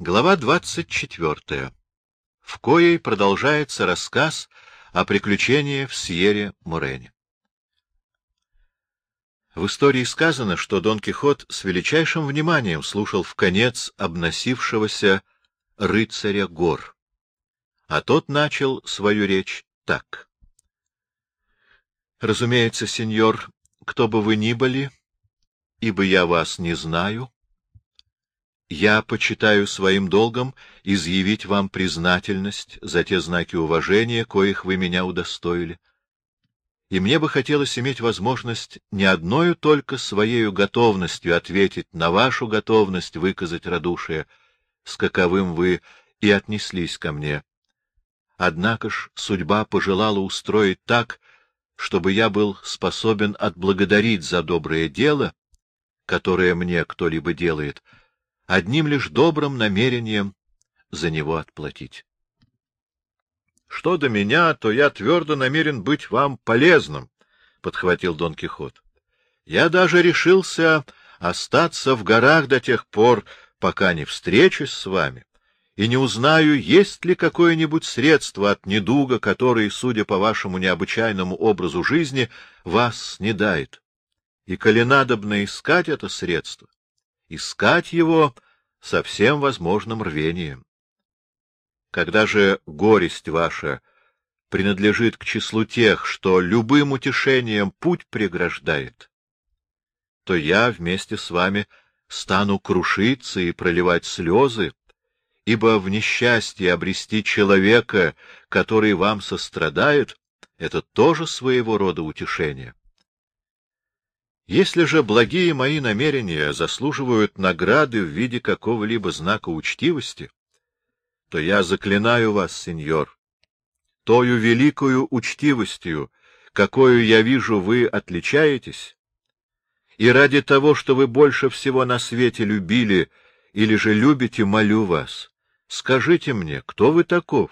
Глава двадцать четвертая, в коей продолжается рассказ о приключении в Сьере-Мурене. В истории сказано, что Дон Кихот с величайшим вниманием слушал в конец обносившегося рыцаря гор, а тот начал свою речь так. «Разумеется, сеньор, кто бы вы ни были, ибо я вас не знаю, я почитаю своим долгом изъявить вам признательность за те знаки уважения, коих вы меня удостоили. И мне бы хотелось иметь возможность не одною только своей готовностью ответить на вашу готовность выказать радушие, с каковым вы и отнеслись ко мне. Однако ж судьба пожелала устроить так, чтобы я был способен отблагодарить за доброе дело, которое мне кто-либо делает, — одним лишь добрым намерением за него отплатить. — Что до меня, то я твердо намерен быть вам полезным, — подхватил Дон Кихот. — Я даже решился остаться в горах до тех пор, пока не встречусь с вами и не узнаю, есть ли какое-нибудь средство от недуга, который, судя по вашему необычайному образу жизни, вас снедает. И коли надобно искать это средство, искать его со всем возможным рвением. Когда же горесть ваша принадлежит к числу тех, что любым утешением путь преграждает, то я вместе с вами стану крушиться и проливать слезы, ибо в несчастье обрести человека, который вам сострадает, это тоже своего рода утешение. Если же благие мои намерения заслуживают награды в виде какого-либо знака учтивости, то я заклинаю вас, сеньор, тою великою учтивостью, какую я вижу, вы отличаетесь, и ради того, что вы больше всего на свете любили или же любите, молю вас, скажите мне, кто вы таков,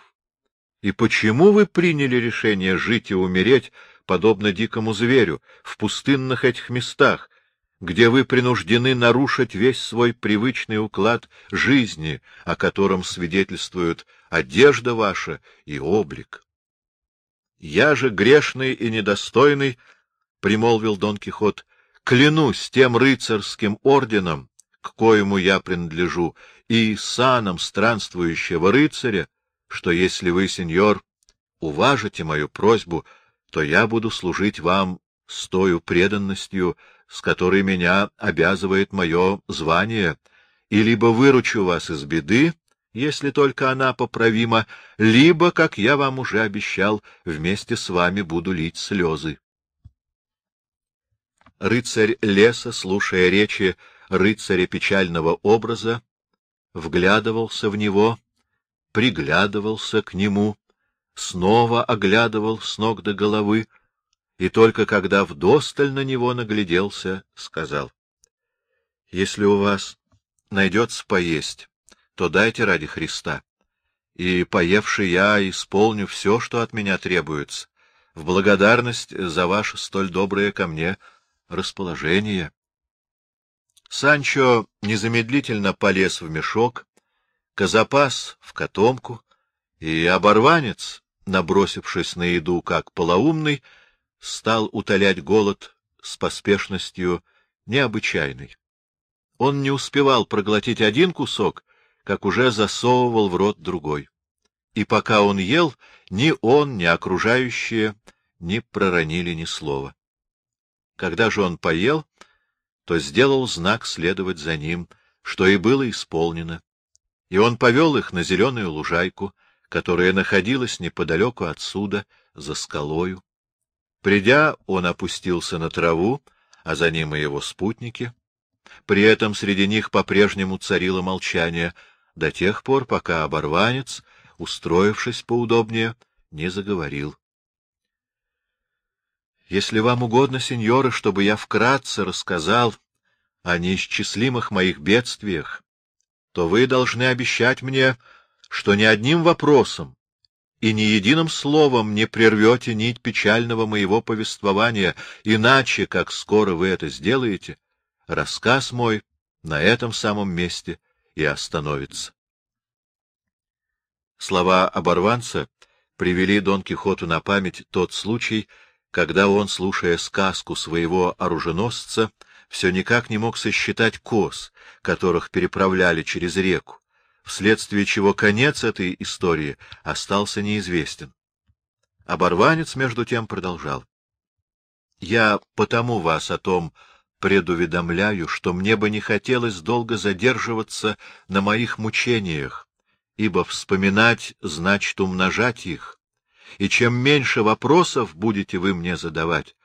и почему вы приняли решение жить и умереть подобно дикому зверю, в пустынных этих местах, где вы принуждены нарушить весь свой привычный уклад жизни, о котором свидетельствуют одежда ваша и облик. — Я же грешный и недостойный, — примолвил Дон Кихот, — клянусь тем рыцарским орденом, к коему я принадлежу, и саном странствующего рыцаря, что если вы, сеньор, уважите мою просьбу, то я буду служить вам с тою преданностью, с которой меня обязывает мое звание, и либо выручу вас из беды, если только она поправима, либо, как я вам уже обещал, вместе с вами буду лить слезы. Рыцарь леса, слушая речи рыцаря печального образа, вглядывался в него, приглядывался к нему, снова оглядывал с ног до головы, и только когда вдосталь на него нагляделся, сказал, — Если у вас найдется поесть, то дайте ради Христа, и, поевший я, исполню все, что от меня требуется, в благодарность за ваше столь доброе ко мне расположение. Санчо незамедлительно полез в мешок, Казапас — в котомку, и оборванец, набросившись на еду как полоумный, стал утолять голод с поспешностью необычайной. Он не успевал проглотить один кусок, как уже засовывал в рот другой. И пока он ел, ни он, ни окружающие не проронили ни слова. Когда же он поел, то сделал знак следовать за ним, что и было исполнено, и он повел их на зеленую лужайку, которая находилась неподалеку отсюда, за скалою. Придя, он опустился на траву, а за ним и его спутники. При этом среди них по-прежнему царило молчание до тех пор, пока оборванец, устроившись поудобнее, не заговорил. — Если вам угодно, сеньоры, чтобы я вкратце рассказал о неисчислимых моих бедствиях, то вы должны обещать мне что ни одним вопросом и ни единым словом не прервете нить печального моего повествования, иначе, как скоро вы это сделаете, рассказ мой на этом самом месте и остановится. Слова оборванца привели Дон Кихоту на память тот случай, когда он, слушая сказку своего оруженосца, все никак не мог сосчитать коз, которых переправляли через реку, вследствие чего конец этой истории остался неизвестен. Оборванец, между тем, продолжал. — Я потому вас о том предуведомляю, что мне бы не хотелось долго задерживаться на моих мучениях, ибо вспоминать значит умножать их, и чем меньше вопросов будете вы мне задавать,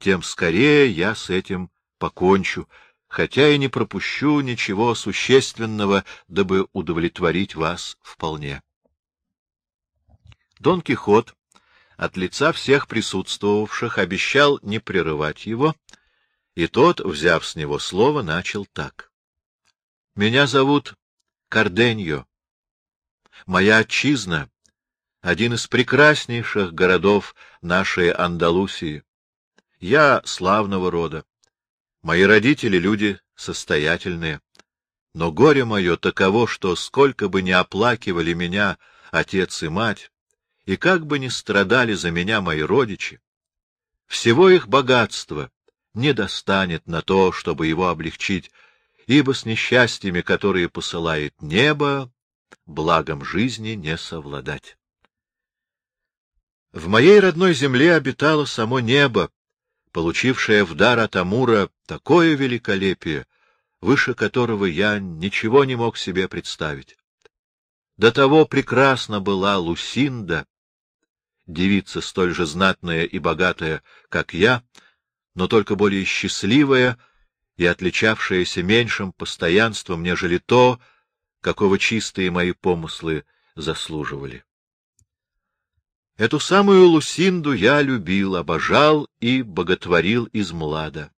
тем скорее я с этим покончу, хотя и не пропущу ничего существенного, дабы удовлетворить вас вполне. Дон Кихот от лица всех присутствовавших обещал не прерывать его, и тот, взяв с него слово, начал так. — Меня зовут Карденьо. Моя отчизна — один из прекраснейших городов нашей Андалусии. Я славного рода. Мои родители — люди состоятельные. Но горе мое таково, что сколько бы ни оплакивали меня отец и мать, и как бы ни страдали за меня мои родичи, всего их богатства не достанет на то, чтобы его облегчить, ибо с несчастьями, которые посылает небо, благом жизни не совладать. В моей родной земле обитало само небо, получившее в дар от Амура такое великолепие, выше которого я ничего не мог себе представить. До того прекрасна была Лусинда, девица столь же знатная и богатая, как я, но только более счастливая и отличавшаяся меньшим постоянством, нежели то, какого чистые мои помыслы заслуживали. Эту самую Лусинду я любил, обожал и боготворил из млада.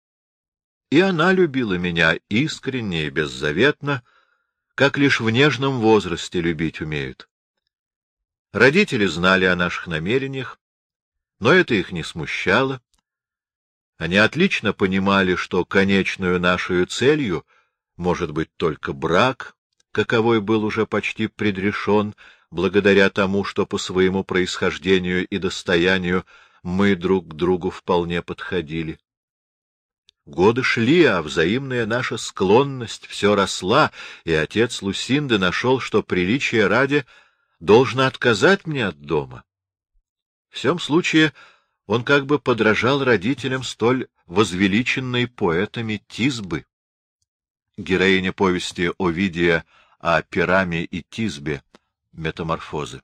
И она любила меня искренне и беззаветно, как лишь в нежном возрасте любить умеют. Родители знали о наших намерениях, но это их не смущало, они отлично понимали, что конечную нашу целью может быть только брак, каковой был уже почти предрешен, благодаря тому, что по своему происхождению и достоянию мы друг к другу вполне подходили. Годы шли, а взаимная наша склонность все росла, и отец Лусинды нашел, что приличие ради должно отказать мне от дома. В всем случае он как бы подражал родителям столь возвеличенной поэтами Тизбы. Героиня повести Овидия о Пираме и Тизбе «Метаморфозы».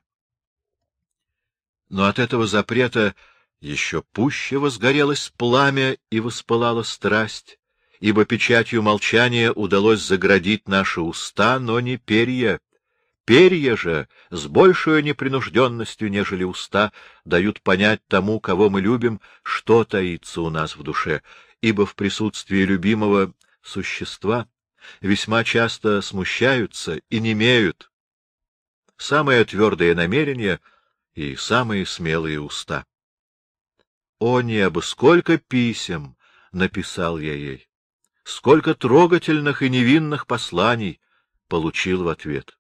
Но от этого запрета еще пуще возгорелось пламя и воспылала страсть, ибо печатью молчания удалось заградить наши уста, но не перья, Перья же с большей непринужденностью, нежели уста, дают понять тому, кого мы любим, что таится у нас в душе, ибо в присутствии любимого существа весьма часто смущаются и немеют. Самое твердое намерение и самые смелые уста. О небо, сколько писем написал я ей! Сколько трогательных и невинных посланий получил в ответ!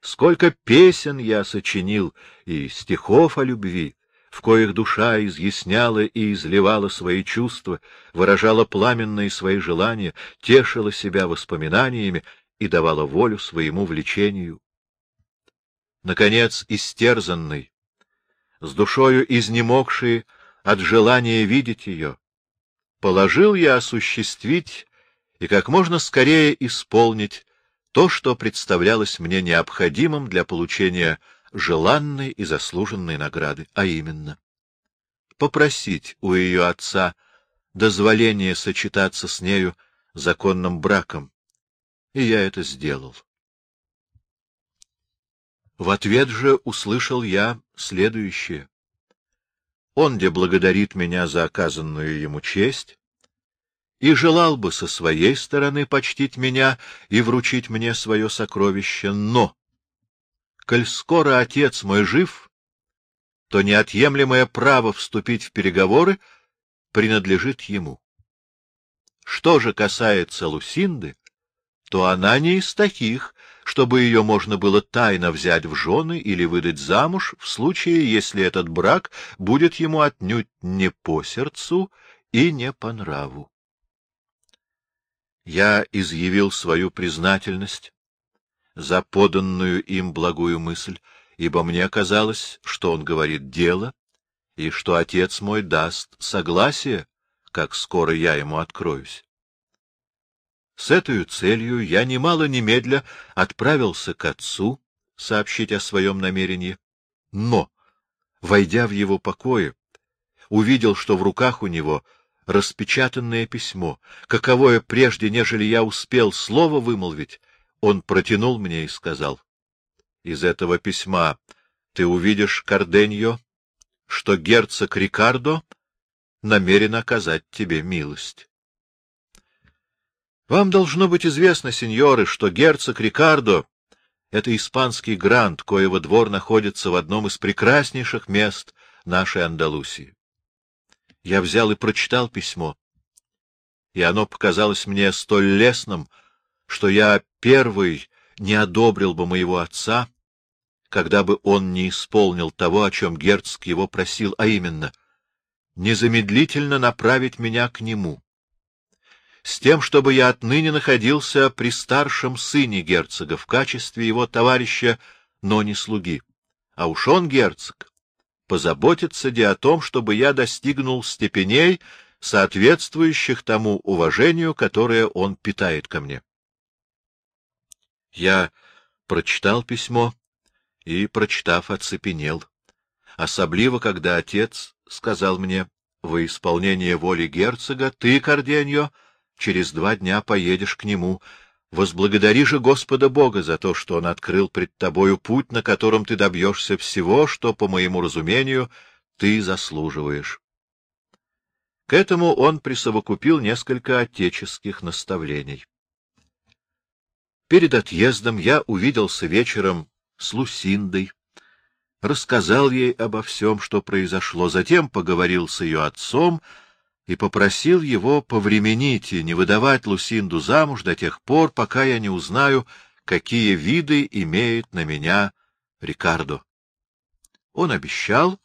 Сколько песен я сочинил и стихов о любви, в коих душа изъясняла и изливала свои чувства, выражала пламенные свои желания, тешила себя воспоминаниями и давала волю своему влечению. Наконец, истерзанный, с душою изнемогший от желания видеть ее, положил я осуществить и как можно скорее исполнить то, что представлялось мне необходимым для получения желанной и заслуженной награды, а именно попросить у ее отца дозволения сочетаться с нею законным браком, и я это сделал. В ответ же услышал я следующее. Он где благодарит меня за оказанную ему честь, и желал бы со своей стороны почтить меня и вручить мне свое сокровище, но, коль скоро отец мой жив, то неотъемлемое право вступить в переговоры принадлежит ему. Что же касается Лусинды, то она не из таких, чтобы ее можно было тайно взять в жены или выдать замуж в случае, если этот брак будет ему отнюдь не по сердцу и не по нраву. Я изъявил свою признательность за поданную им благую мысль, ибо мне казалось, что он говорит дело, и что отец мой даст согласие, как скоро я ему откроюсь. С этой целью я немало немедля отправился к отцу сообщить о своем намерении, но, войдя в его покои, увидел, что в руках у него распечатанное письмо, каковое прежде, нежели я успел слово вымолвить, он протянул мне и сказал, — Из этого письма ты увидишь, Карденьо, что герцог Рикардо намерен оказать тебе милость. Вам должно быть известно, сеньоры, что герцог Рикардо — это испанский грант, коего двор находится в одном из прекраснейших мест нашей Андалусии. Я взял и прочитал письмо, и оно показалось мне столь лестным, что я первый не одобрил бы моего отца, когда бы он не исполнил того, о чем герцог его просил, а именно — незамедлительно направить меня к нему с тем, чтобы я отныне находился при старшем сыне герцога в качестве его товарища, но не слуги. А уж он, герцог, позаботится де о том, чтобы я достигнул степеней, соответствующих тому уважению, которое он питает ко мне. Я прочитал письмо и, прочитав, оцепенел. Особливо, когда отец сказал мне, во исполнение воли герцога, ты, Корденьо, через два дня поедешь к нему. Возблагодари же Господа Бога за то, что Он открыл пред тобою путь, на котором ты добьешься всего, что, по моему разумению, ты заслуживаешь. К этому он присовокупил несколько отеческих наставлений. Перед отъездом я увиделся вечером с Лусиндой, рассказал ей обо всем, что произошло, затем поговорил с ее отцом, и попросил его повременить и не выдавать Лусинду замуж до тех пор, пока я не узнаю, какие виды имеет на меня Рикардо. Он обещал,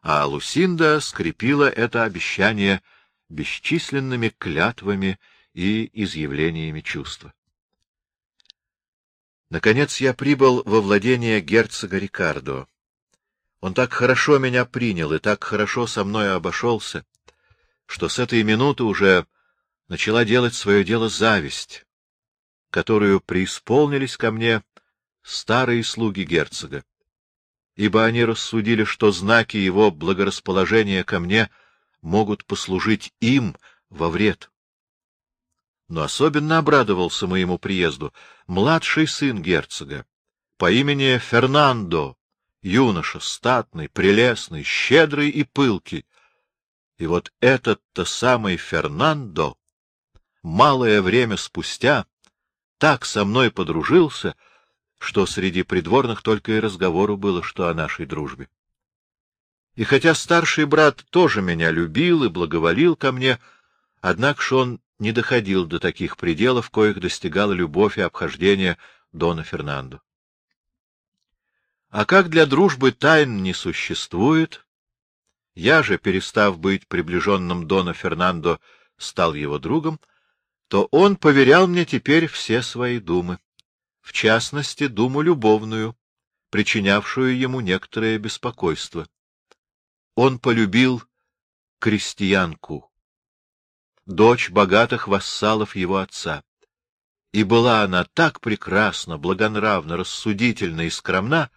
а Лусинда скрепила это обещание бесчисленными клятвами и изъявлениями чувства. Наконец я прибыл во владение герцога Рикардо. Он так хорошо меня принял и так хорошо со мной обошелся, что с этой минуты уже начала делать свое дело зависть, которую преисполнились ко мне старые слуги герцога, ибо они рассудили, что знаки его благорасположения ко мне могут послужить им во вред. Но особенно обрадовался моему приезду младший сын герцога по имени Фернандо, юноша статный, прелестный, щедрый и пылкий, и вот этот-то самый Фернандо малое время спустя так со мной подружился, что среди придворных только и разговору было, что о нашей дружбе. И хотя старший брат тоже меня любил и благоволил ко мне, однако ж он не доходил до таких пределов, коих достигала любовь и обхождение Дона Фернандо. А как для дружбы тайн не существует, я же, перестав быть приближенным Дона Фернандо, стал его другом, то он поверял мне теперь все свои думы, в частности, думу любовную, причинявшую ему некоторое беспокойство. Он полюбил крестьянку, дочь богатых вассалов его отца. И была она так прекрасна, благонравна, рассудительна и скромна,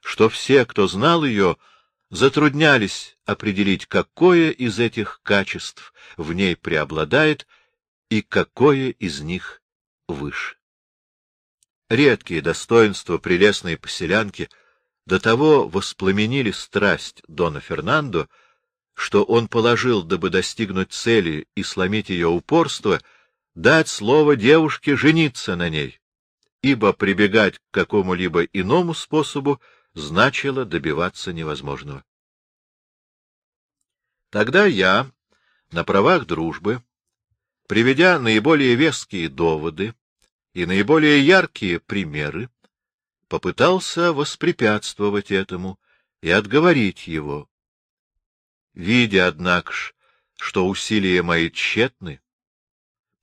что все, кто знал ее, — затруднялись определить, какое из этих качеств в ней преобладает и какое из них выше. Редкие достоинства прелестной поселянки до того воспламенили страсть Дона Фернандо, что он положил, дабы достигнуть цели и сломить ее упорство, дать слово девушке жениться на ней, ибо прибегать к какому-либо иному способу значило добиваться невозможного. Тогда я, на правах дружбы, приведя наиболее веские доводы и наиболее яркие примеры, попытался воспрепятствовать этому и отговорить его. Видя, однако ж, что усилия мои тщетны,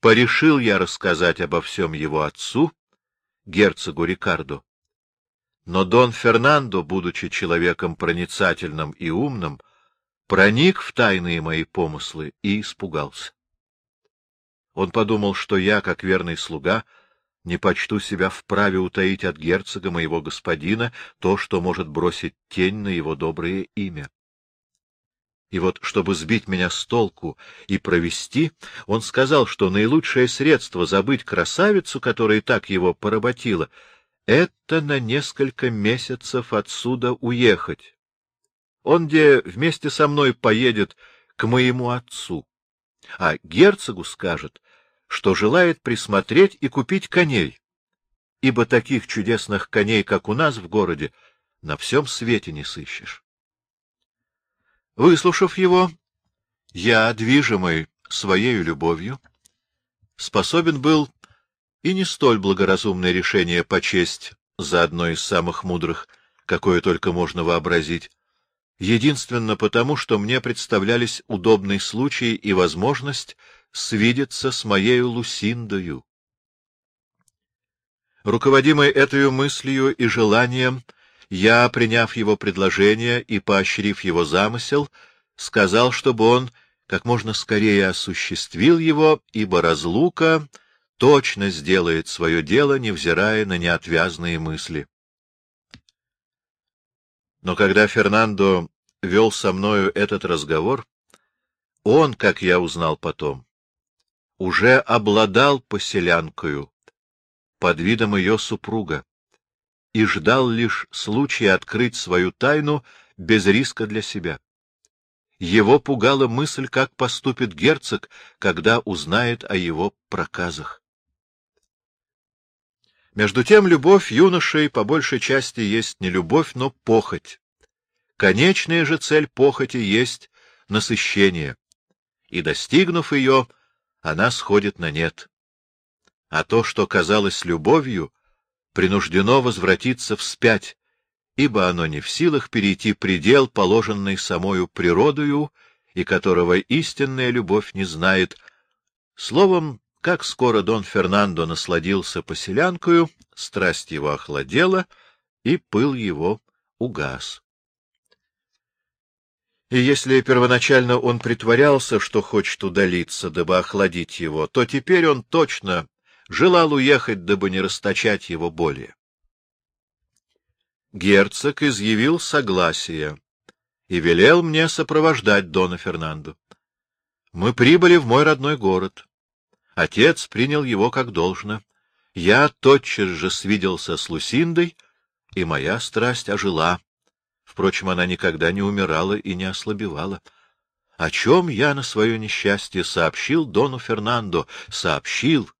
порешил я рассказать обо всем его отцу, герцогу Рикардо. Но Дон Фернандо, будучи человеком проницательным и умным, проник в тайные мои помыслы и испугался. Он подумал, что я, как верный слуга, не почту себя вправе утаить от герцога моего господина то, что может бросить тень на его доброе имя. И вот, чтобы сбить меня с толку и провести, он сказал, что наилучшее средство забыть красавицу, которая так его поработила, — это на несколько месяцев отсюда уехать. Он где вместе со мной поедет к моему отцу, а герцогу скажет, что желает присмотреть и купить коней, ибо таких чудесных коней, как у нас в городе, на всем свете не сыщешь. Выслушав его, я, движимый своей любовью, способен был и не столь благоразумное решение почесть за одно из самых мудрых, какое только можно вообразить, единственно потому, что мне представлялись удобный случай и возможность свидеться с моей Лусиндою. Руководимый этой мыслью и желанием, я, приняв его предложение и поощрив его замысел, сказал, чтобы он как можно скорее осуществил его, ибо разлука точно сделает свое дело, невзирая на неотвязные мысли. Но когда Фернандо вел со мною этот разговор, он, как я узнал потом, уже обладал поселянкою под видом ее супруга и ждал лишь случая открыть свою тайну без риска для себя. Его пугала мысль, как поступит герцог, когда узнает о его проказах. Между тем, любовь юношей по большей части есть не любовь, но похоть. Конечная же цель похоти есть насыщение, и, достигнув ее, она сходит на нет. А то, что казалось любовью, принуждено возвратиться вспять, ибо оно не в силах перейти предел, положенный самою природою, и которого истинная любовь не знает. Словом, как скоро Дон Фернандо насладился поселянкою, страсть его охладела, и пыл его угас. И если первоначально он притворялся, что хочет удалиться, дабы охладить его, то теперь он точно желал уехать, дабы не расточать его более. Герцог изъявил согласие и велел мне сопровождать Дона Фернандо. Мы прибыли в мой родной город. Отец принял его как должно. Я тотчас же свиделся с Лусиндой, и моя страсть ожила. Впрочем, она никогда не умирала и не ослабевала. О чем я на свое несчастье сообщил Дону Фернандо, сообщил,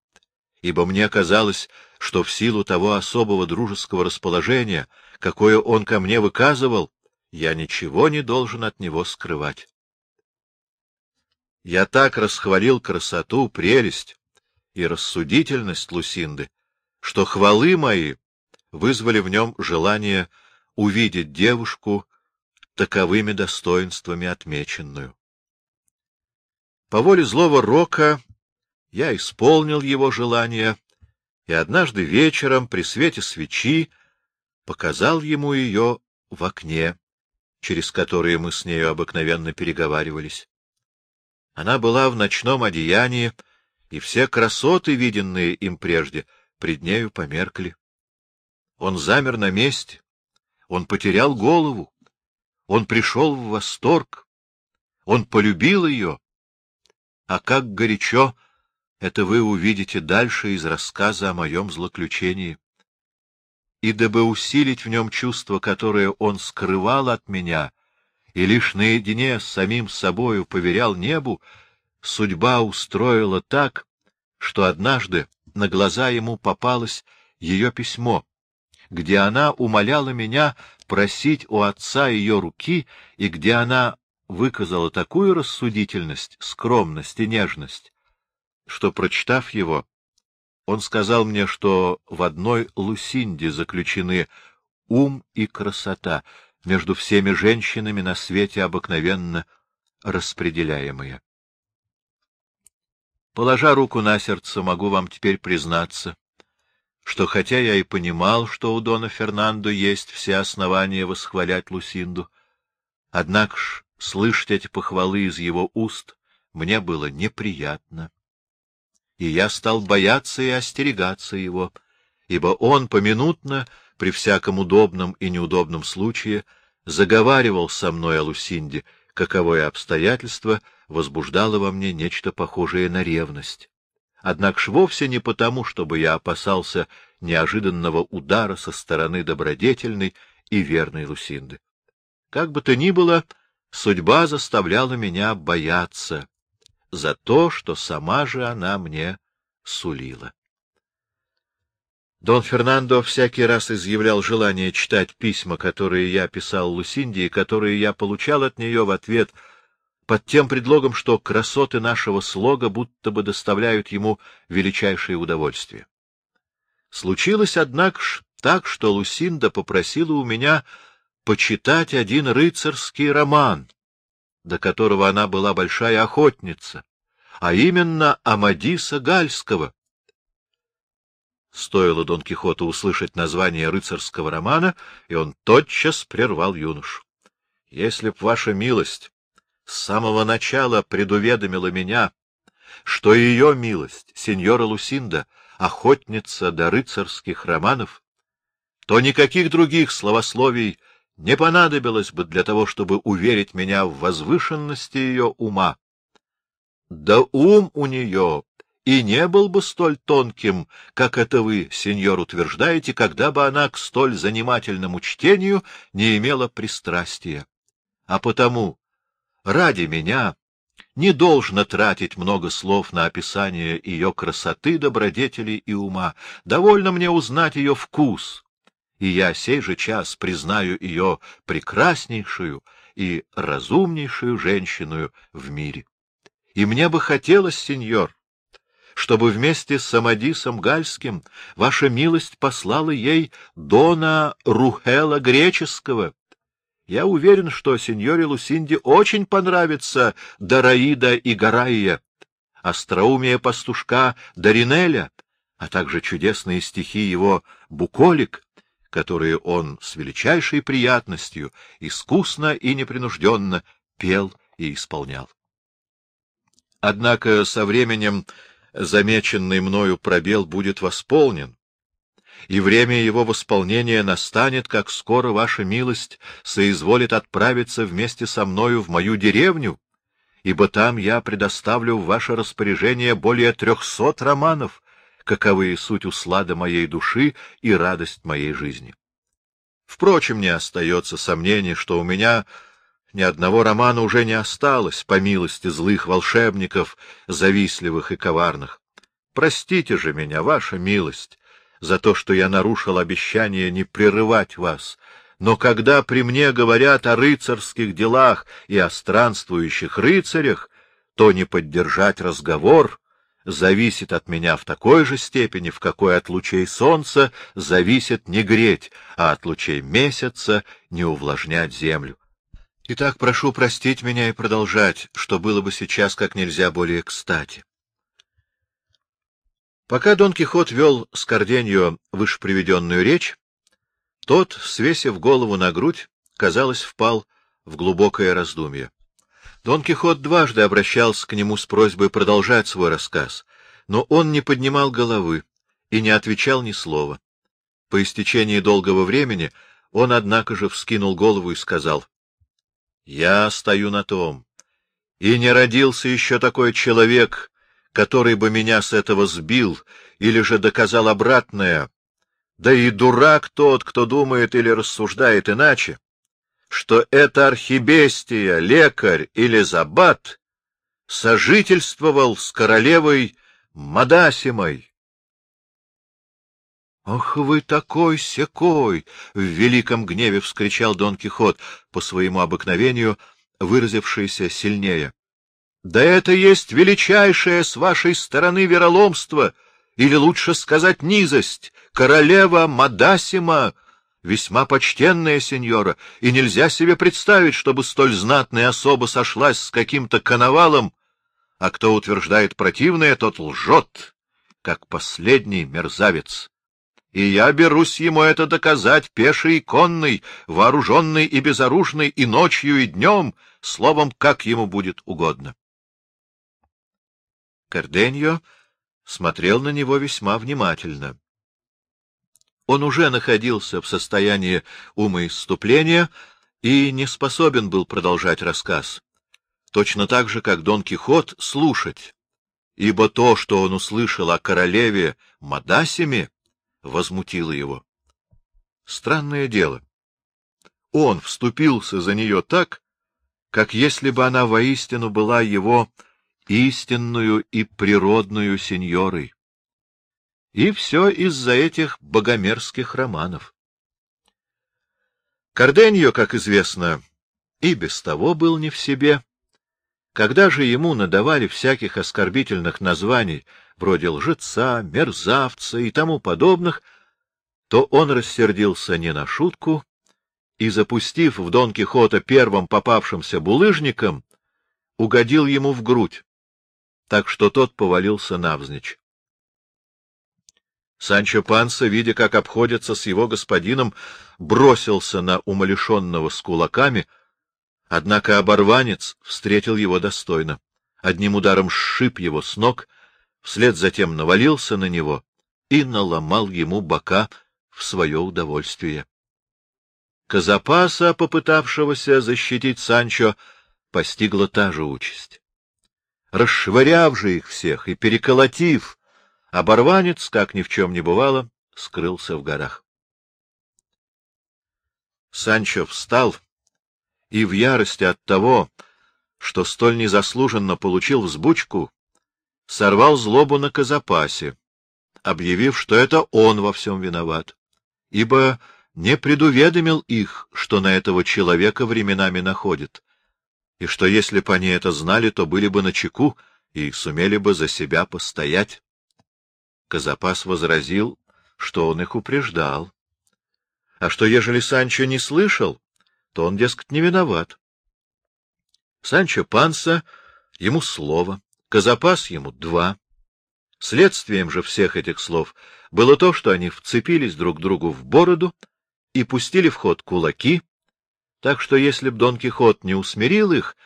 ибо мне казалось, что в силу того особого дружеского расположения, какое он ко мне выказывал, я ничего не должен от него скрывать. Я так расхвалил красоту, прелесть и рассудительность Лусинды, что хвалы мои вызвали в нем желание увидеть девушку таковыми достоинствами отмеченную. По воле злого рока я исполнил его желание и однажды вечером при свете свечи показал ему ее в окне, через которое мы с нею обыкновенно переговаривались. Она была в ночном одеянии, и все красоты, виденные им прежде, пред нею померкли. Он замер на месте, он потерял голову, он пришел в восторг, он полюбил ее. А как горячо это вы увидите дальше из рассказа о моем злоключении. И дабы усилить в нем чувство, которое он скрывал от меня, и лишь наедине с самим собою поверял небу, судьба устроила так, что однажды на глаза ему попалось ее письмо, где она умоляла меня просить у отца ее руки, и где она выказала такую рассудительность, скромность и нежность, что, прочитав его, Он сказал мне, что в одной Лусинде заключены ум и красота, между всеми женщинами на свете обыкновенно распределяемые. Положа руку на сердце, могу вам теперь признаться, что хотя я и понимал, что у Дона Фернандо есть все основания восхвалять Лусинду, однако ж слышать эти похвалы из его уст мне было неприятно. И я стал бояться и остерегаться его, ибо он поминутно, при всяком удобном и неудобном случае, заговаривал со мной о Лусинде, каковое обстоятельство возбуждало во мне нечто похожее на ревность. Однако ж вовсе не потому, чтобы я опасался неожиданного удара со стороны добродетельной и верной Лусинды. Как бы то ни было, судьба заставляла меня бояться за то, что сама же она мне сулила. Дон Фернандо всякий раз изъявлял желание читать письма, которые я писал Лусинде и которые я получал от нее в ответ под тем предлогом, что красоты нашего слога будто бы доставляют ему величайшее удовольствие. Случилось, однако так, что Лусинда попросила у меня почитать один рыцарский роман, до которого она была большая охотница, а именно Амадиса Гальского, Стоило Дон Кихоту услышать название рыцарского романа, и он тотчас прервал юношу. — Если б ваша милость с самого начала предуведомила меня, что ее милость, сеньора Лусинда, охотница до рыцарских романов, то никаких других словословий не понадобилось бы для того, чтобы уверить меня в возвышенности ее ума. Да ум у нее и не был бы столь тонким, как это вы, сеньор, утверждаете, когда бы она к столь занимательному чтению не имела пристрастия. А потому, ради меня, не должно тратить много слов на описание ее красоты, добродетели и ума. Довольно мне узнать ее вкус, и я сей же час признаю ее прекраснейшую и разумнейшую женщину в мире. И мне бы хотелось, сеньор, чтобы вместе с Амадисом Гальским ваша милость послала ей Дона Рухела Греческого. Я уверен, что сеньоре Лусинде очень понравится Дараида и Гарайя, остроумие пастушка Даринеля, а также чудесные стихи его «Буколик», которые он с величайшей приятностью, искусно и непринужденно пел и исполнял. Однако со временем замеченный мною пробел будет восполнен, и время его восполнения настанет, как скоро ваша милость соизволит отправиться вместе со мною в мою деревню, ибо там я предоставлю в ваше распоряжение более трехсот романов, каковые суть услада моей души и радость моей жизни. Впрочем, не остается сомнений, что у меня ни одного романа уже не осталось, по милости злых волшебников, завистливых и коварных. Простите же меня, ваша милость, за то, что я нарушил обещание не прерывать вас, но когда при мне говорят о рыцарских делах и о странствующих рыцарях, то не поддержать разговор зависит от меня в такой же степени, в какой от лучей солнца зависит не греть, а от лучей месяца не увлажнять землю. Итак, прошу простить меня и продолжать, что было бы сейчас как нельзя более кстати. Пока Дон Кихот вел с Корденью вышеприведенную речь, тот, свесив голову на грудь, казалось, впал в глубокое раздумье. Дон Кихот дважды обращался к нему с просьбой продолжать свой рассказ, но он не поднимал головы и не отвечал ни слова. По истечении долгого времени он, однако же, вскинул голову и сказал — я стою на том. И не родился еще такой человек, который бы меня с этого сбил или же доказал обратное. Да и дурак тот, кто думает или рассуждает иначе, что это архибестия, лекарь или забат сожительствовал с королевой Мадасимой, — Ах вы такой секой! — в великом гневе вскричал Дон Кихот, по своему обыкновению выразившийся сильнее. — Да это есть величайшее с вашей стороны вероломство, или лучше сказать низость, королева Мадасима, весьма почтенная сеньора, и нельзя себе представить, чтобы столь знатная особа сошлась с каким-то коновалом, а кто утверждает противное, тот лжет, как последний мерзавец. И я берусь ему это доказать пеший и конный, вооруженный и безоружный, и ночью, и днем, словом, как ему будет угодно. Карденьо смотрел на него весьма внимательно. Он уже находился в состоянии умоиступления и не способен был продолжать рассказ, точно так же, как Дон Кихот слушать, ибо то, что он услышал о королеве Мадасиме, возмутило его. Странное дело. Он вступился за нее так, как если бы она воистину была его истинную и природную сеньорой. И все из-за этих богомерзких романов. Карденьо, как известно, и без того был не в себе. Когда же ему надавали всяких оскорбительных названий, вроде лжеца, мерзавца и тому подобных, то он рассердился не на шутку и, запустив в Дон Кихота первым попавшимся булыжником, угодил ему в грудь, так что тот повалился навзничь. Санчо Панса, видя, как обходятся с его господином, бросился на умалишенного с кулаками, однако оборванец встретил его достойно. Одним ударом сшиб его с ног, вслед затем навалился на него и наломал ему бока в свое удовольствие. Казапаса, попытавшегося защитить Санчо, постигла та же участь. Расшвыряв же их всех и переколотив, оборванец, как ни в чем не бывало, скрылся в горах. Санчо встал и в ярости от того, что столь незаслуженно получил взбучку, сорвал злобу на Казапасе, объявив, что это он во всем виноват, ибо не предуведомил их, что на этого человека временами находит, и что если бы они это знали, то были бы начеку и сумели бы за себя постоять. Казапас возразил, что он их упреждал. А что, ежели Санчо не слышал, то он, дескать, не виноват. Санчо Панса ему слово, Казапас ему два. Следствием же всех этих слов было то, что они вцепились друг другу в бороду и пустили в ход кулаки, так что если б Дон Кихот не усмирил их,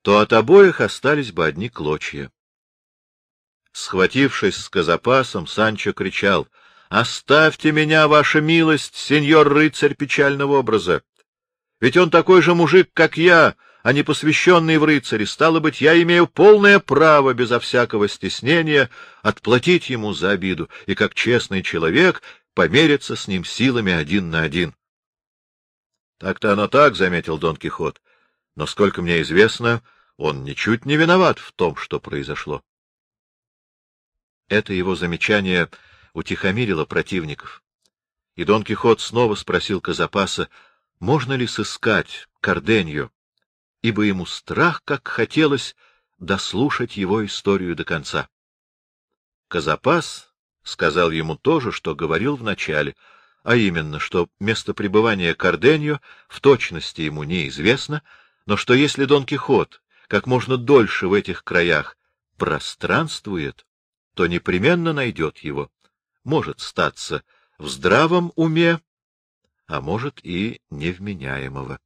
то от обоих остались бы одни клочья. Схватившись с казапасом, Санчо кричал — Оставьте меня, ваша милость, сеньор-рыцарь печального образа. Ведь он такой же мужик, как я, а не посвященный в рыцаре. Стало быть, я имею полное право, безо всякого стеснения, отплатить ему за обиду и, как честный человек, помериться с ним силами один на один. — Так-то оно так, — заметил Дон Кихот. — Но, сколько мне известно, он ничуть не виноват в том, что произошло. Это его замечание утихомирило противников. И Дон Кихот снова спросил Казапаса, можно ли сыскать Карденью, ибо ему страх, как хотелось, дослушать его историю до конца. Казапас сказал ему то же, что говорил вначале — а именно, что место пребывания Карденью в точности ему неизвестно, но что если Дон Кихот как можно дольше в этих краях пространствует, то непременно найдет его, может статься в здравом уме, а может и невменяемого.